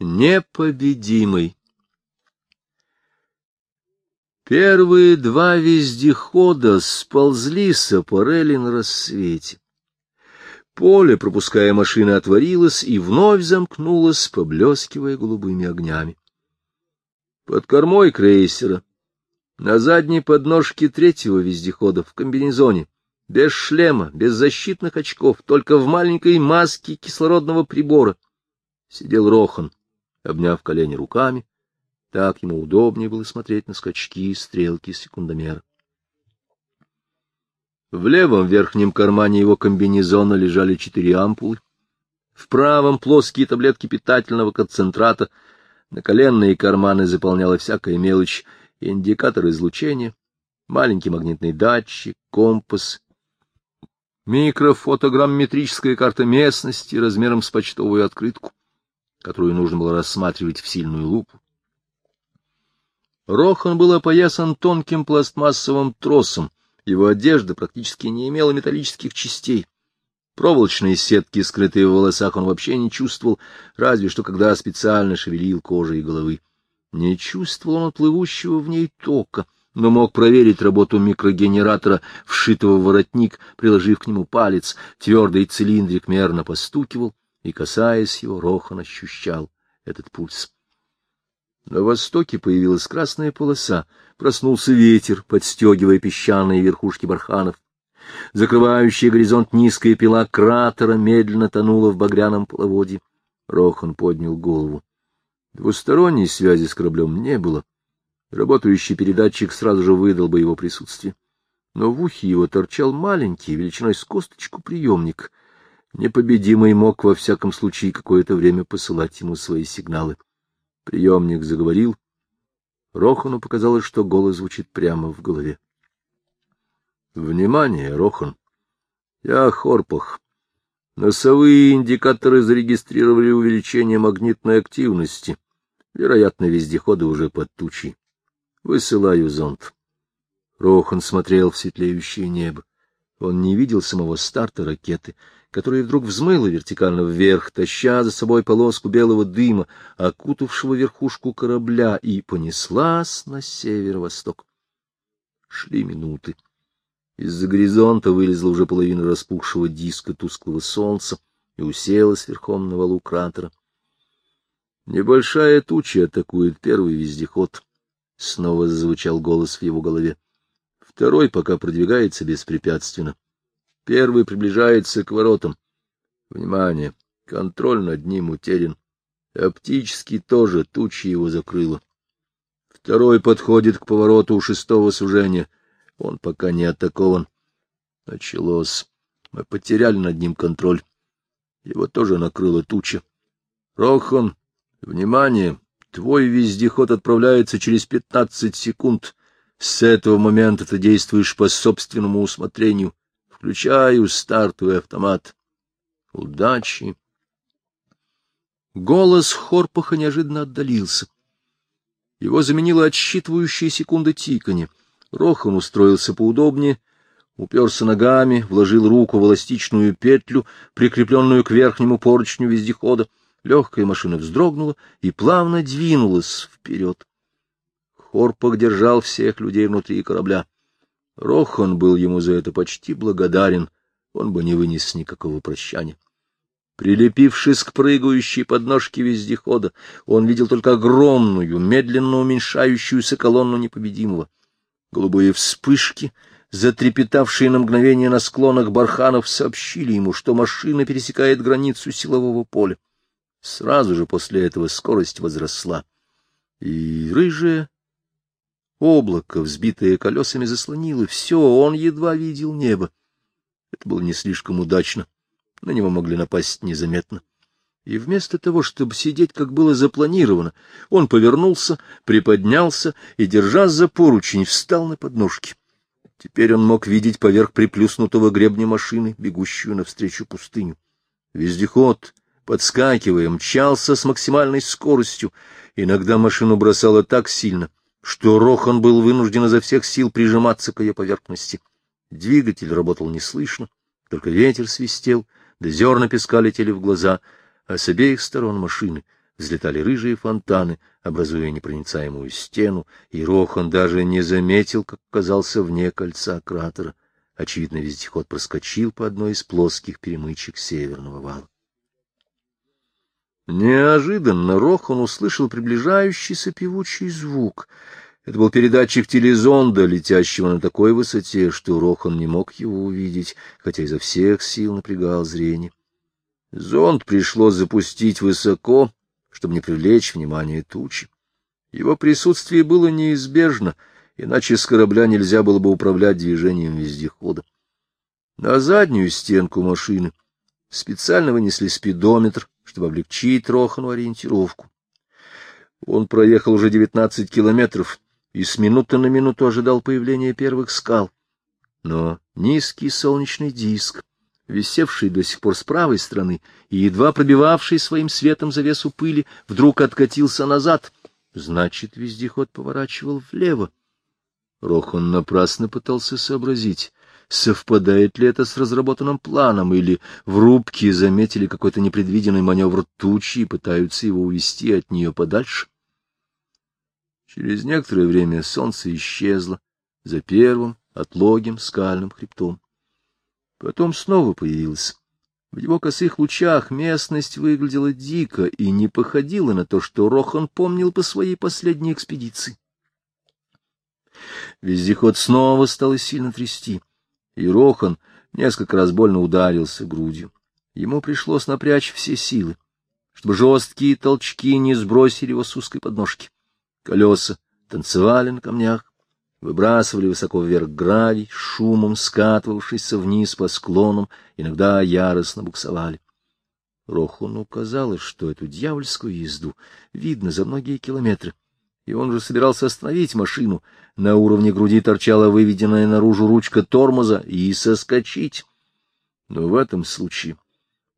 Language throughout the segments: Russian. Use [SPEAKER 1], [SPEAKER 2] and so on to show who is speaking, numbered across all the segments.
[SPEAKER 1] Непобедимый. Первые два вездехода сползли с аппарели на рассвете. Поле, пропуская машины, отворилось и вновь замкнулось, поблескивая голубыми огнями. Под кормой крейсера, на задней подножке третьего вездехода в комбинезоне, без шлема, без защитных очков, только в маленькой маске кислородного прибора, сидел Рохан обняв колени руками. Так ему удобнее было смотреть на скачки и стрелки секундомера. В левом верхнем кармане его комбинезона лежали четыре ампулы, в правом плоские таблетки питательного концентрата, на коленные карманы заполняла всякая мелочь, индикатор излучения, маленький магнитный датчик, компас, микрофотограмметрическая карта местности размером с почтовую открытку которую нужно было рассматривать в сильную лупу. Рохан был опоясан тонким пластмассовым тросом, его одежда практически не имела металлических частей. Проволочные сетки, скрытые в волосах, он вообще не чувствовал, разве что когда специально шевелил кожей головы. Не чувствовал он плывущего в ней тока, но мог проверить работу микрогенератора, вшитого в воротник, приложив к нему палец. Твердый цилиндрик мерно постукивал, и, касаясь его, Рохан ощущал этот пульс. На востоке появилась красная полоса, проснулся ветер, подстегивая песчаные верхушки барханов. Закрывающая горизонт низкая пила кратера медленно тонула в багряном половодье. Рохан поднял голову. Двусторонней связи с кораблем не было. Работающий передатчик сразу же выдал бы его присутствие. Но в ухе его торчал маленький, величиной с косточку, приемник — Непобедимый мог во всяком случае какое-то время посылать ему свои сигналы. Приемник заговорил. Рохану показалось, что голос звучит прямо в голове. — Внимание, Рохан! Я Хорпах. Носовые индикаторы зарегистрировали увеличение магнитной активности. Вероятно, вездеходы уже под тучей. Высылаю зонд. Рохан смотрел в светлеющее небо. Он не видел самого старта ракеты — которая вдруг взмыла вертикально вверх, таща за собой полоску белого дыма, окутавшего верхушку корабля, и понеслась на северо-восток. Шли минуты. Из-за горизонта вылезла уже половина распухшего диска тусклого солнца и уселась верхом на валу кратера. Небольшая туча атакует первый вездеход. Снова зазвучал голос в его голове. Второй пока продвигается беспрепятственно. Первый приближается к воротам. Внимание! Контроль над ним утерян. Оптически тоже тучи его закрыло. Второй подходит к повороту у шестого сужения. Он пока не атакован. Началось. Мы потеряли над ним контроль. Его тоже накрыла туча. Рохан, внимание! Твой вездеход отправляется через пятнадцать секунд. С этого момента ты действуешь по собственному усмотрению. Включаю стартовый автомат. Удачи. Голос Хорпаха неожиданно отдалился. Его заменила отсчитывающая секунда тиканье. Рохан устроился поудобнее, уперся ногами, вложил руку в эластичную петлю, прикрепленную к верхнему поручню вездехода. Легкая машина вздрогнула и плавно двинулась вперед. Хорпах держал всех людей внутри корабля. Рохан был ему за это почти благодарен, он бы не вынес никакого прощания. Прилепившись к прыгающей подножке вездехода, он видел только огромную, медленно уменьшающуюся колонну непобедимого. Голубые вспышки, затрепетавшие на мгновение на склонах барханов, сообщили ему, что машина пересекает границу силового поля. Сразу же после этого скорость возросла, и рыжая Облако, взбитое колесами, заслонило все, он едва видел небо. Это было не слишком удачно, на него могли напасть незаметно. И вместо того, чтобы сидеть, как было запланировано, он повернулся, приподнялся и, держась за поручень, встал на подножки. Теперь он мог видеть поверх приплюснутого гребня машины, бегущую навстречу пустыню. Вездеход, подскакивая, мчался с максимальной скоростью. Иногда машину бросало так сильно, что Рохан был вынужден изо всех сил прижиматься к ее поверхности. Двигатель работал неслышно, только ветер свистел, да зерна песка летели в глаза, а с обеих сторон машины взлетали рыжие фонтаны, образуя непроницаемую стену, и Рохан даже не заметил, как оказался вне кольца кратера. Очевидно, вездеход проскочил по одной из плоских перемычек северного вала. Неожиданно Рохан услышал приближающийся певучий звук. Это был передатчик телезонда, летящего на такой высоте, что Рохан не мог его увидеть, хотя изо всех сил напрягал зрение. Зонд пришлось запустить высоко, чтобы не привлечь внимание тучи. Его присутствие было неизбежно, иначе с корабля нельзя было бы управлять движением вездехода. На заднюю стенку машины специально вынесли спидометр, чтобы облегчить Рохану ориентировку. Он проехал уже девятнадцать километров и с минуты на минуту ожидал появления первых скал. Но низкий солнечный диск висевший до сих пор с правой стороны и едва пробивавший своим светом завесу пыли, вдруг откатился назад. Значит, вездеход поворачивал влево. Рохан напрасно пытался сообразить, совпадает ли это с разработанным планом, или в рубке заметили какой-то непредвиденный маневр тучи и пытаются его увести от нее подальше. Через некоторое время солнце исчезло за первым отлогим скальным хребтом. Потом снова появился. В его косых лучах местность выглядела дико и не походила на то, что Рохан помнил по своей последней экспедиции. Вездеход снова стало сильно трясти, и Рохан несколько раз больно ударился грудью. Ему пришлось напрячь все силы, чтобы жесткие толчки не сбросили его с узкой подножки. Колеса танцевали на камнях, выбрасывали высоко вверх гравий, шумом скатывавшийся вниз по склонам, иногда яростно буксовали. Рохуну казалось, что эту дьявольскую езду видно за многие километры, и он же собирался остановить машину. На уровне груди торчала выведенная наружу ручка тормоза и соскочить. Но в этом случае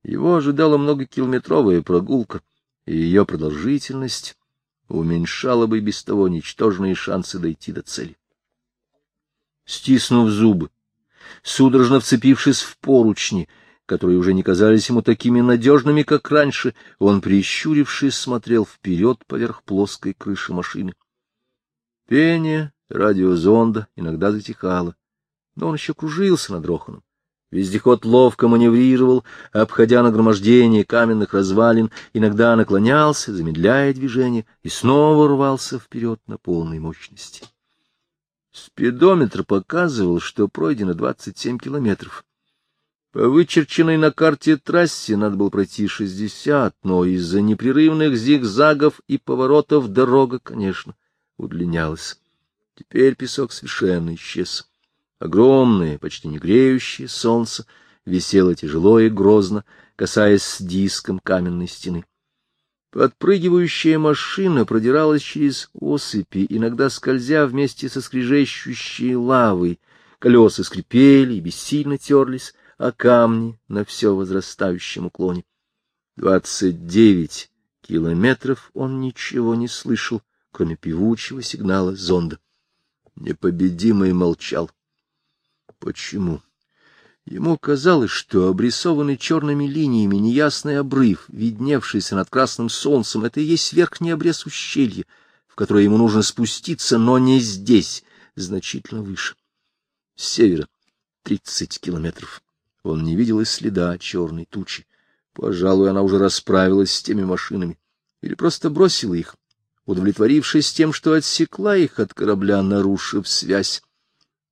[SPEAKER 1] его ожидала многокилометровая прогулка, и ее продолжительность уменьшала бы без того ничтожные шансы дойти до цели стиснув зубы, судорожно вцепившись в поручни, которые уже не казались ему такими надежными, как раньше, он, прищурившись, смотрел вперед поверх плоской крыши машины. Пение радиозонда иногда затихало, но он еще кружился над Роханом. Вездеход ловко маневрировал, обходя нагромождение каменных развалин, иногда наклонялся, замедляя движение, и снова рвался вперед на полной мощности. Спидометр показывал, что пройдено 27 километров. По вычерченной на карте трассе надо было пройти 60, но из-за непрерывных зигзагов и поворотов дорога, конечно, удлинялась. Теперь песок совершенно исчез. Огромное, почти не греющее солнце висело тяжело и грозно, касаясь с диском каменной стены. Подпрыгивающая машина продиралась через осыпи, иногда скользя вместе со скрежещущей лавой. Колеса скрипели и бессильно терлись, а камни на все возрастающем уклоне. Двадцать девять километров он ничего не слышал, кроме певучего сигнала зонда. Непобедимый молчал. Почему? Ему казалось, что обрисованный черными линиями неясный обрыв, видневшийся над красным солнцем, это и есть верхний обрез ущелья, в которое ему нужно спуститься, но не здесь, значительно выше. С севера тридцать километров. Он не видел и следа черной тучи. Пожалуй, она уже расправилась с теми машинами. Или просто бросила их, удовлетворившись тем, что отсекла их от корабля, нарушив связь.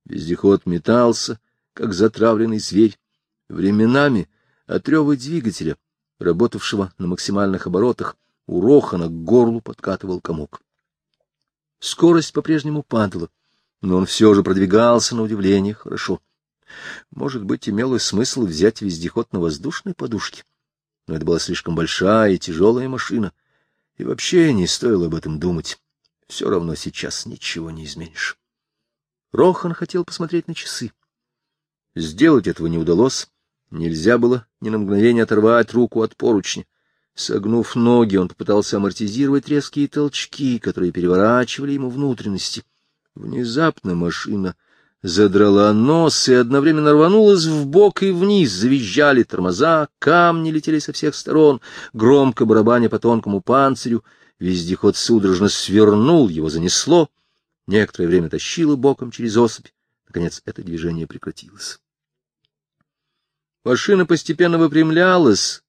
[SPEAKER 1] Вездеход метался, как затравленный зверь. Временами от рева двигателя, работавшего на максимальных оборотах, у Рохана к горлу подкатывал комок. Скорость по-прежнему падала, но он все же продвигался на удивление хорошо. Может быть, имело смысл взять вездеход на воздушной подушке, но это была слишком большая и тяжелая машина, и вообще не стоило об этом думать. Все равно сейчас ничего не изменишь. Рохан хотел посмотреть на часы. Сделать этого не удалось. Нельзя было ни на мгновение оторвать руку от поручня. Согнув ноги, он попытался амортизировать резкие толчки, которые переворачивали ему внутренности. Внезапно машина задрала нос и одновременно рванулась в бок и вниз, завизжали тормоза, камни летели со всех сторон, громко барабаня по тонкому панцирю, вездеход судорожно свернул, его занесло, некоторое время тащило боком через осыпь, наконец это движение прекратилось. Машина постепенно выпрямлялась,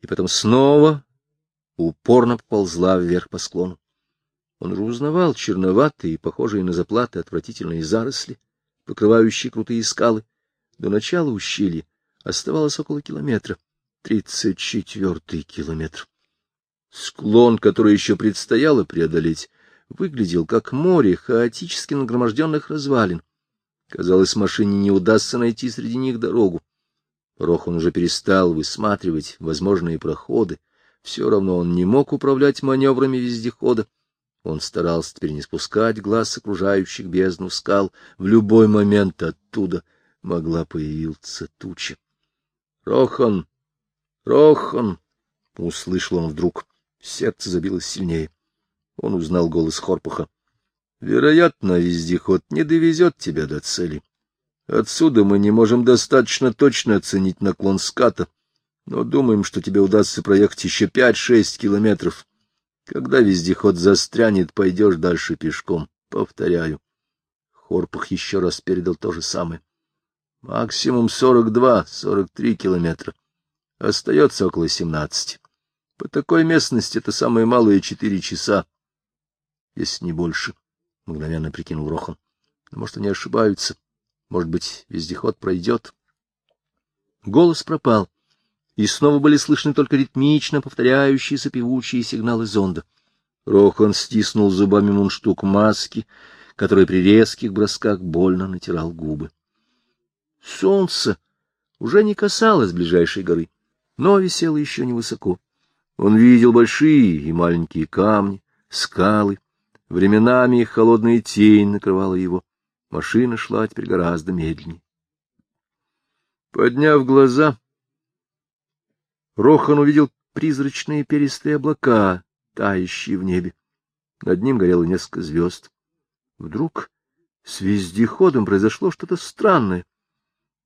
[SPEAKER 1] и потом снова упорно ползла вверх по склону. Он уже узнавал черноватые, похожие на заплаты, отвратительные заросли, покрывающие крутые скалы. До начала ущелья оставалось около километра. Тридцать четвертый километр. Склон, который еще предстояло преодолеть, выглядел как море хаотически нагроможденных развалин. Казалось, машине не удастся найти среди них дорогу. Рохан уже перестал высматривать возможные проходы. Все равно он не мог управлять маневрами вездехода. Он старался теперь не спускать глаз с окружающих бездну скал. В любой момент оттуда могла появиться туча. — Рохан! Рохан! — услышал он вдруг. Сердце забилось сильнее. Он узнал голос Хорпуха. — Вероятно, вездеход не довезет тебя до цели. Отсюда мы не можем достаточно точно оценить наклон ската, но думаем, что тебе удастся проехать еще пять-шесть километров. Когда вездеход застрянет, пойдешь дальше пешком. Повторяю. Хорпах еще раз передал то же самое. Максимум сорок два, сорок три километра. Остается около семнадцати. По такой местности это самые малые четыре часа, если не больше, — мгновенно прикинул Рохан. Может, они ошибаются. Может быть, вездеход пройдет. Голос пропал и снова были слышны только ритмично повторяющиеся певучие сигналы зонда. Рохан стиснул зубами мундштук маски, который при резких бросках больно натирал губы. Солнце уже не касалось ближайшей горы, но висело еще невысоко. Он видел большие и маленькие камни, скалы. Временами их холодная тень накрывала его. Машина шла теперь гораздо медленнее. Подняв глаза, Рохан увидел призрачные перистые облака, тающие в небе. Над ним горело несколько звезд. Вдруг с вездеходом произошло что-то странное.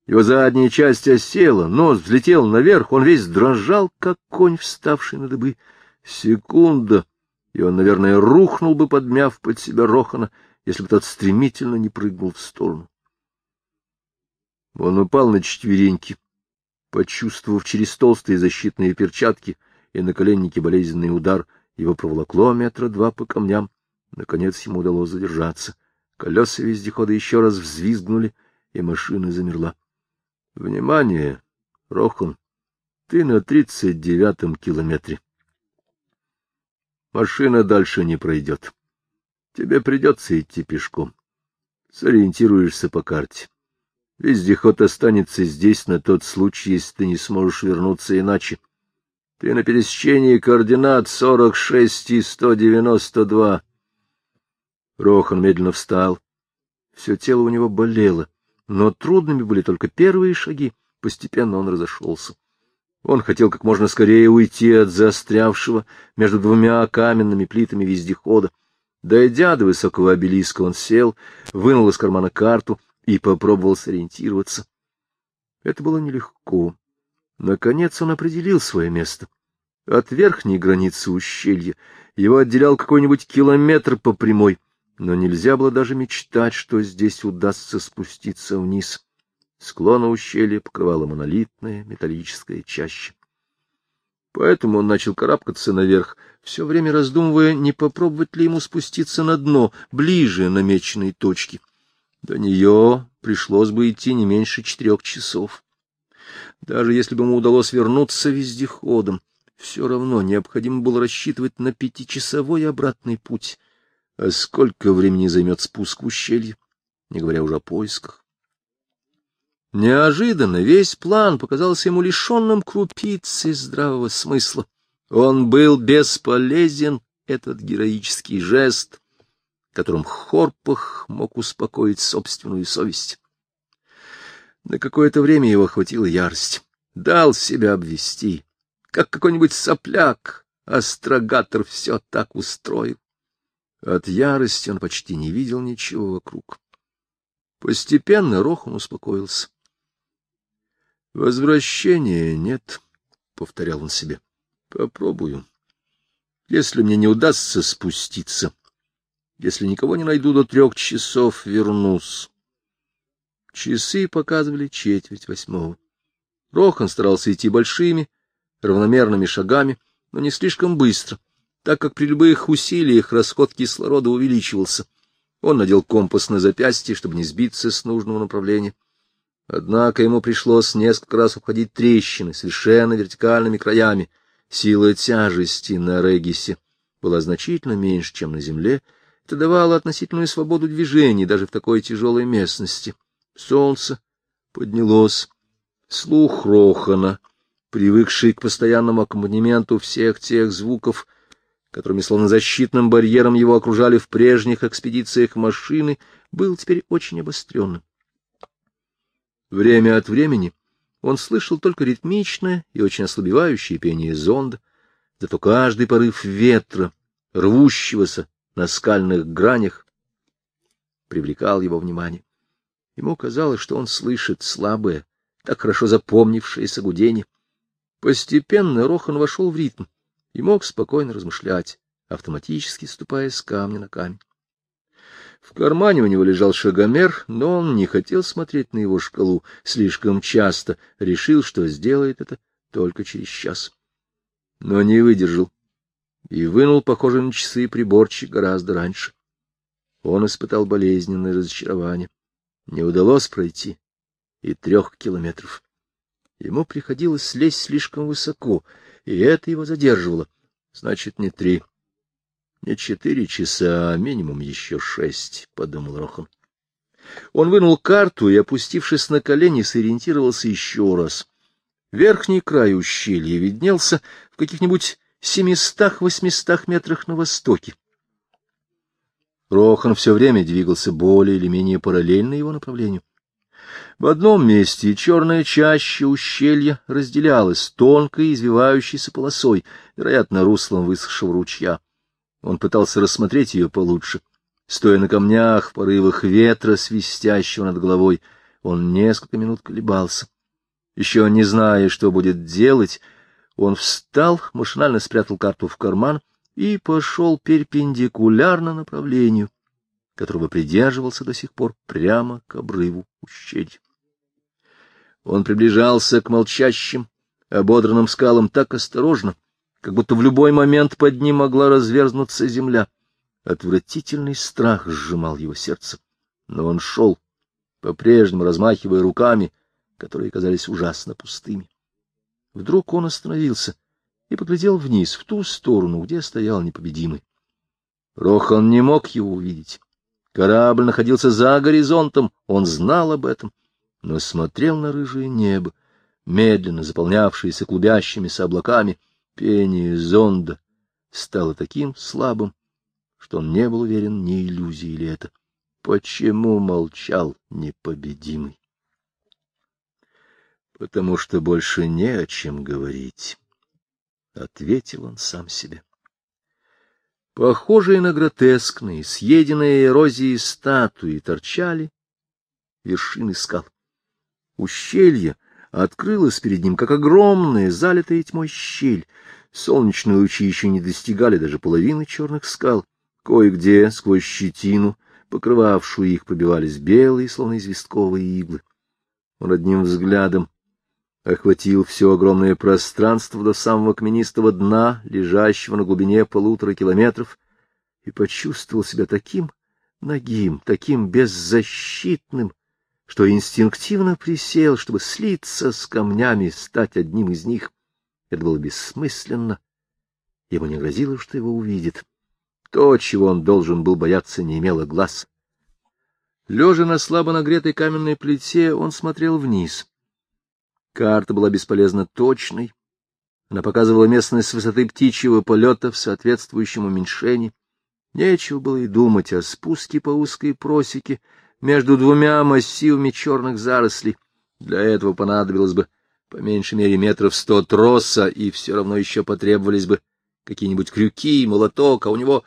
[SPEAKER 1] Его задняя часть осела, нос взлетел наверх, он весь дрожал, как конь, вставший на дыбы. Секунда, и он, наверное, рухнул бы, подмяв под себя Рохана, если бы тот стремительно не прыгнул в сторону. Он упал на четвереньки Почувствовав через толстые защитные перчатки и наколенники болезненный удар, его проволокло метра два по камням. Наконец ему удалось задержаться. Колеса вездехода еще раз взвизгнули, и машина замерла. — Внимание, Рохан, ты на тридцать девятом километре. Машина дальше не пройдет. Тебе придется идти пешком. Сориентируешься по карте. Вездеход останется здесь на тот случай, если ты не сможешь вернуться иначе. Ты на пересечении координат 46 и 192. Рохан медленно встал. Все тело у него болело, но трудными были только первые шаги. Постепенно он разошелся. Он хотел как можно скорее уйти от застрявшего между двумя каменными плитами вездехода. Дойдя до высокого обелиска, он сел, вынул из кармана карту — и попробовал сориентироваться. Это было нелегко. Наконец он определил свое место. От верхней границы ущелья его отделял какой-нибудь километр по прямой, но нельзя было даже мечтать, что здесь удастся спуститься вниз. Склона ущелья покрывала монолитная металлическая чаща. Поэтому он начал карабкаться наверх, все время раздумывая, не попробовать ли ему спуститься на дно, ближе намеченной точки. До нее пришлось бы идти не меньше четырех часов. Даже если бы ему удалось вернуться вездеходом, все равно необходимо было рассчитывать на пятичасовой обратный путь. А сколько времени займет спуск в ущелье, не говоря уже о поисках? Неожиданно весь план показался ему лишенным крупицы здравого смысла. Он был бесполезен, этот героический жест — которым Хорпах мог успокоить собственную совесть. На какое-то время его охватила ярость. Дал себя обвести, как какой-нибудь сопляк, астрогатор все так устроил. От ярости он почти не видел ничего вокруг. Постепенно Рохан успокоился. «Возвращения нет», — повторял он себе. «Попробую. Если мне не удастся спуститься, если никого не найду до трех часов, вернусь». Часы показывали четверть восьмого. Рохан старался идти большими, равномерными шагами, но не слишком быстро, так как при любых усилиях расход кислорода увеличивался. Он надел компас на запястье, чтобы не сбиться с нужного направления. Однако ему пришлось несколько раз обходить трещины совершенно вертикальными краями. Сила тяжести на Регисе была значительно меньше, чем на земле. Это давало относительную свободу движений даже в такой тяжелой местности. Солнце поднялось. Слух Рохана, привыкший к постоянному аккомпанементу всех тех звуков, которыми словно защитным барьером его окружали в прежних экспедициях машины, был теперь очень обостренным. Время от времени он слышал только ритмичное и очень ослабевающее пение зонда, зато каждый порыв ветра, рвущегося на скальных гранях, привлекал его внимание. Ему казалось, что он слышит слабое, так хорошо запомнившееся гудение. Постепенно Рохан вошел в ритм и мог спокойно размышлять, автоматически ступая с камня на камень. В кармане у него лежал шагомер, но он не хотел смотреть на его шкалу слишком часто, решил, что сделает это только через час. Но не выдержал и вынул похожий на часы приборчик гораздо раньше. Он испытал болезненное разочарование. Не удалось пройти и трех километров. Ему приходилось слезть слишком высоко, и это его задерживало. Значит, не три, не четыре часа, а минимум еще шесть, — подумал Рохан. Он вынул карту и, опустившись на колени, сориентировался еще раз. Верхний край ущелья виднелся в каких-нибудь семистах-восьмистах метрах на востоке. Рохан все время двигался более или менее параллельно его направлению. В одном месте черная чаща ущелья разделялась тонкой извивающейся полосой, вероятно, руслом высохшего ручья. Он пытался рассмотреть ее получше. Стоя на камнях, в порывах ветра, свистящего над головой, он несколько минут колебался. Еще не зная, что будет делать, он встал, машинально спрятал карту в карман и пошел перпендикулярно направлению, которого придерживался до сих пор прямо к обрыву ущелья. Он приближался к молчащим, ободранным скалам так осторожно, как будто в любой момент под ним могла разверзнуться земля. Отвратительный страх сжимал его сердце, но он шел, по-прежнему размахивая руками, которые казались ужасно пустыми. Вдруг он остановился и поглядел вниз, в ту сторону, где стоял непобедимый. Рохан не мог его увидеть. Корабль находился за горизонтом, он знал об этом, но смотрел на рыжее небо, медленно заполнявшееся клубящимися облаками, Пение зонда стало таким слабым, что он не был уверен, не иллюзия ли это. Почему молчал непобедимый? Потому что больше не о чем говорить, — ответил он сам себе. Похожие на гротескные, съеденные эрозией статуи торчали вершины скал. Ущелье открылось перед ним, как огромная, залитая тьмой щель, Солнечные лучи еще не достигали даже половины черных скал. Кое-где сквозь щетину, покрывавшую их, побивались белые, словно известковые иглы. Он одним взглядом охватил все огромное пространство до самого каменистого дна, лежащего на глубине полутора километров, и почувствовал себя таким нагим, таким беззащитным, что инстинктивно присел, чтобы слиться с камнями, стать одним из них. Это было бессмысленно. Ему не грозило, что его увидит. То, чего он должен был бояться, не имело глаз. Лежа на слабо нагретой каменной плите, он смотрел вниз. Карта была бесполезно точной. Она показывала местность с высоты птичьего полета в соответствующем уменьшении. Нечего было и думать о спуске по узкой просеке между двумя массивами черных зарослей. Для этого понадобилось бы по меньшей мере метров сто троса, и все равно еще потребовались бы какие-нибудь крюки, молоток, а у него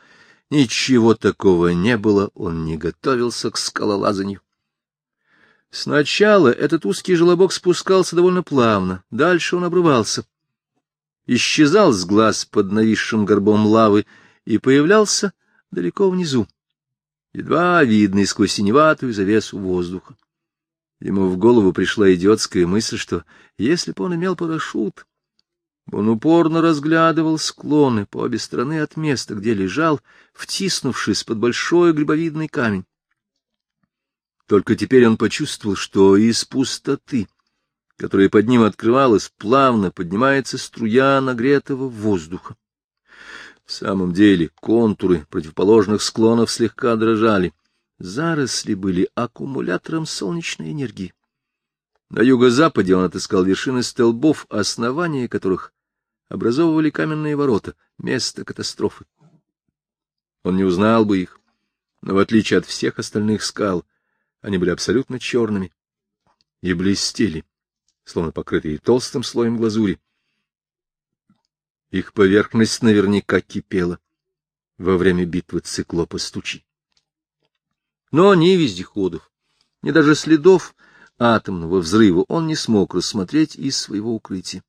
[SPEAKER 1] ничего такого не было, он не готовился к скалолазанию. Сначала этот узкий желобок спускался довольно плавно, дальше он обрывался. Исчезал с глаз под нависшим горбом лавы и появлялся далеко внизу, едва видный сквозь синеватую завесу воздуха. Ему в голову пришла идиотская мысль, что если бы он имел парашют, он упорно разглядывал склоны по обе стороны от места, где лежал, втиснувшись под большой грибовидный камень. Только теперь он почувствовал, что из пустоты, которая под ним открывалась, плавно поднимается струя нагретого воздуха. В самом деле контуры противоположных склонов слегка дрожали. Заросли были аккумулятором солнечной энергии. На юго-западе он отыскал вершины столбов, основания которых образовывали каменные ворота, место катастрофы. Он не узнал бы их, но в отличие от всех остальных скал, они были абсолютно черными и блестели, словно покрытые толстым слоем глазури. Их поверхность наверняка кипела во время битвы циклопа с тучей. Но ни вездеходов, ни даже следов атомного взрыва он не смог рассмотреть из своего укрытия.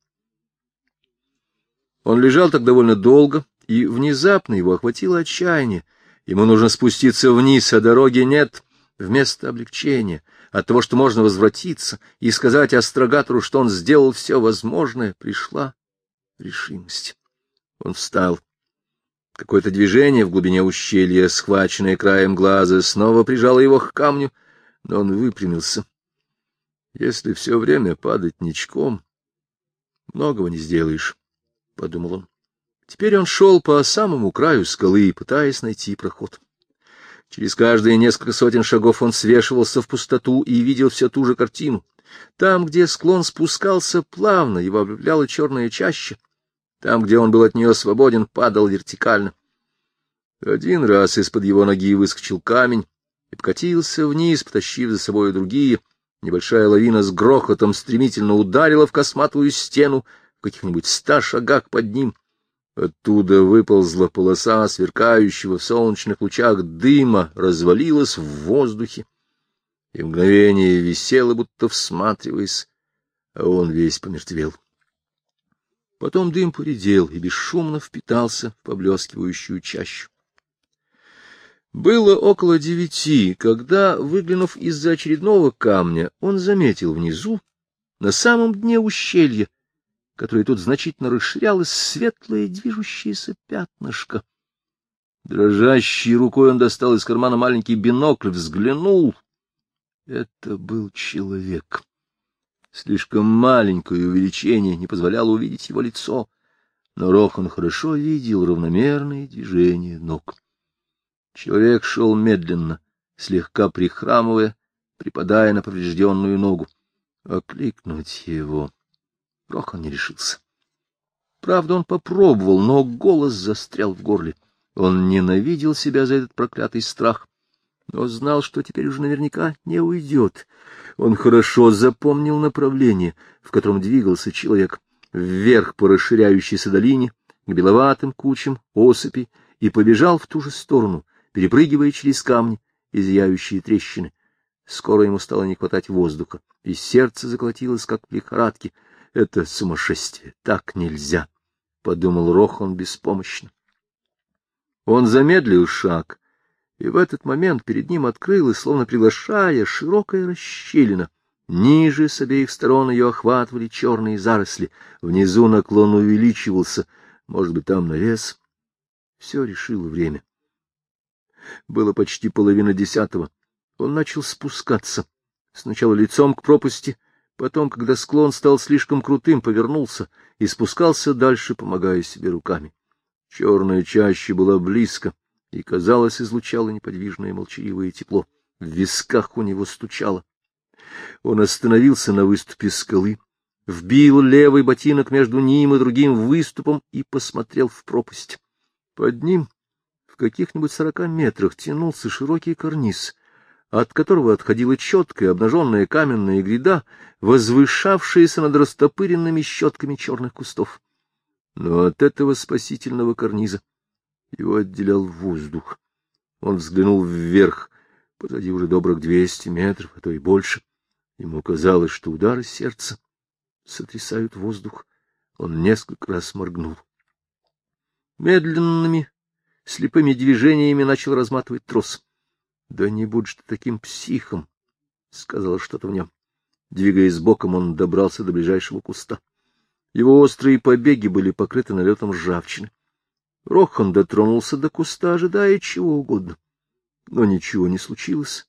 [SPEAKER 1] Он лежал так довольно долго, и внезапно его охватило отчаяние. Ему нужно спуститься вниз, а дороги нет. Вместо облегчения от того, что можно возвратиться и сказать астрогатору, что он сделал все возможное, пришла решимость. Он встал. Какое-то движение в глубине ущелья, схваченное краем глаза, снова прижало его к камню, но он выпрямился. Если все время падать ничком, многого не сделаешь, — подумал он. Теперь он шел по самому краю скалы, пытаясь найти проход. Через каждые несколько сотен шагов он свешивался в пустоту и видел все ту же картину. Там, где склон спускался плавно, его облепляла черная чаща. Там, где он был от нее свободен, падал вертикально. Один раз из-под его ноги выскочил камень и покатился вниз, потащив за собой другие. Небольшая лавина с грохотом стремительно ударила в косматую стену в каких-нибудь ста шагах под ним. Оттуда выползла полоса сверкающего в солнечных лучах дыма, развалилась в воздухе и мгновение висела, будто всматриваясь, а он весь помертвел. Потом дым поредел и бесшумно впитался в поблескивающую чащу. Было около девяти, когда, выглянув из-за очередного камня, он заметил внизу, на самом дне ущелья, которое тут значительно расширялось, светлое движущееся пятнышко. Дрожащей рукой он достал из кармана маленький бинокль, взглянул. Это был человек. Слишком маленькое увеличение не позволяло увидеть его лицо, но Рохан хорошо видел равномерные движения ног. Человек шел медленно, слегка прихрамывая, припадая на поврежденную ногу. Окликнуть его Рохан не решился. Правда, он попробовал, но голос застрял в горле. Он ненавидел себя за этот проклятый страх, но знал, что теперь уже наверняка не уйдет. Он хорошо запомнил направление, в котором двигался человек, вверх по расширяющейся долине, к беловатым кучам осыпи, и побежал в ту же сторону, перепрыгивая через камни и зияющие трещины. Скоро ему стало не хватать воздуха, и сердце заколотилось, как в лихорадке. Это сумасшествие, так нельзя, — подумал Рохан беспомощно. Он замедлил шаг, и в этот момент перед ним открылась, словно приглашая, широкая расщелина. Ниже с обеих сторон ее охватывали черные заросли, внизу наклон увеличивался, может быть, там навес. Все решило время. Было почти половина десятого. Он начал спускаться. Сначала лицом к пропасти, потом, когда склон стал слишком крутым, повернулся и спускался дальше, помогая себе руками. Черная чаще была близко и, казалось, излучало неподвижное молчаливое тепло. В висках у него стучало. Он остановился на выступе скалы, вбил левый ботинок между ним и другим выступом и посмотрел в пропасть. Под ним, в каких-нибудь сорока метрах, тянулся широкий карниз, от которого отходила четкая обнаженная каменная гряда, возвышавшаяся над растопыренными щетками черных кустов. Но от этого спасительного карниза его отделял воздух. Он взглянул вверх, позади уже добрых двести метров, а то и больше. Ему казалось, что удары сердца сотрясают воздух. Он несколько раз моргнул. Медленными, слепыми движениями начал разматывать трос. — Да не будешь ты таким психом, — сказала что-то в нем. Двигаясь боком, он добрался до ближайшего куста. Его острые побеги были покрыты налетом ржавчины. Рохан дотронулся до куста, ожидая чего угодно. Но ничего не случилось.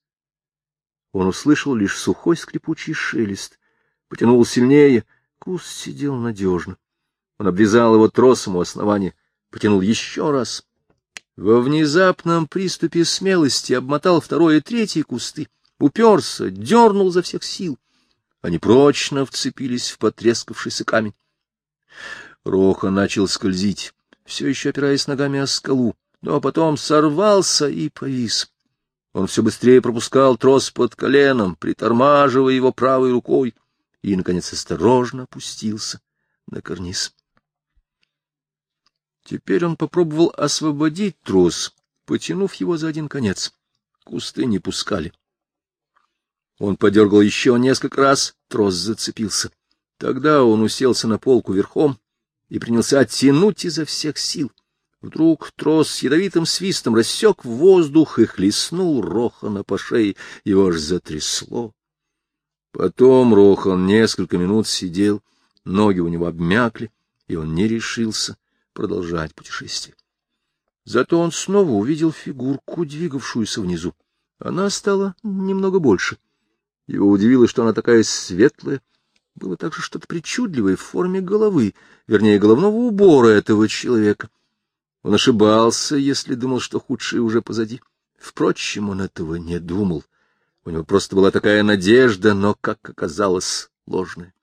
[SPEAKER 1] Он услышал лишь сухой скрипучий шелест. Потянул сильнее. Куст сидел надежно. Он обвязал его тросом у основания. Потянул еще раз. Во внезапном приступе смелости обмотал второй и третий кусты. Уперся, дернул за всех сил. Они прочно вцепились в потрескавшийся камень. Роха начал скользить все еще опираясь ногами о скалу, но потом сорвался и повис. Он все быстрее пропускал трос под коленом, притормаживая его правой рукой, и, наконец, осторожно опустился на карниз. Теперь он попробовал освободить трос, потянув его за один конец. Кусты не пускали. Он подергал еще несколько раз, трос зацепился. Тогда он уселся на полку верхом и принялся оттянуть изо всех сил. Вдруг трос с ядовитым свистом рассек воздух и хлестнул Рохана по шее, его аж затрясло. Потом Рохан несколько минут сидел, ноги у него обмякли, и он не решился продолжать путешествие. Зато он снова увидел фигурку, двигавшуюся внизу. Она стала немного больше. Его удивило, что она такая светлая, было также что-то причудливое в форме головы, вернее, головного убора этого человека. Он ошибался, если думал, что худшее уже позади. Впрочем, он этого не думал. У него просто была такая надежда, но, как оказалось, ложная.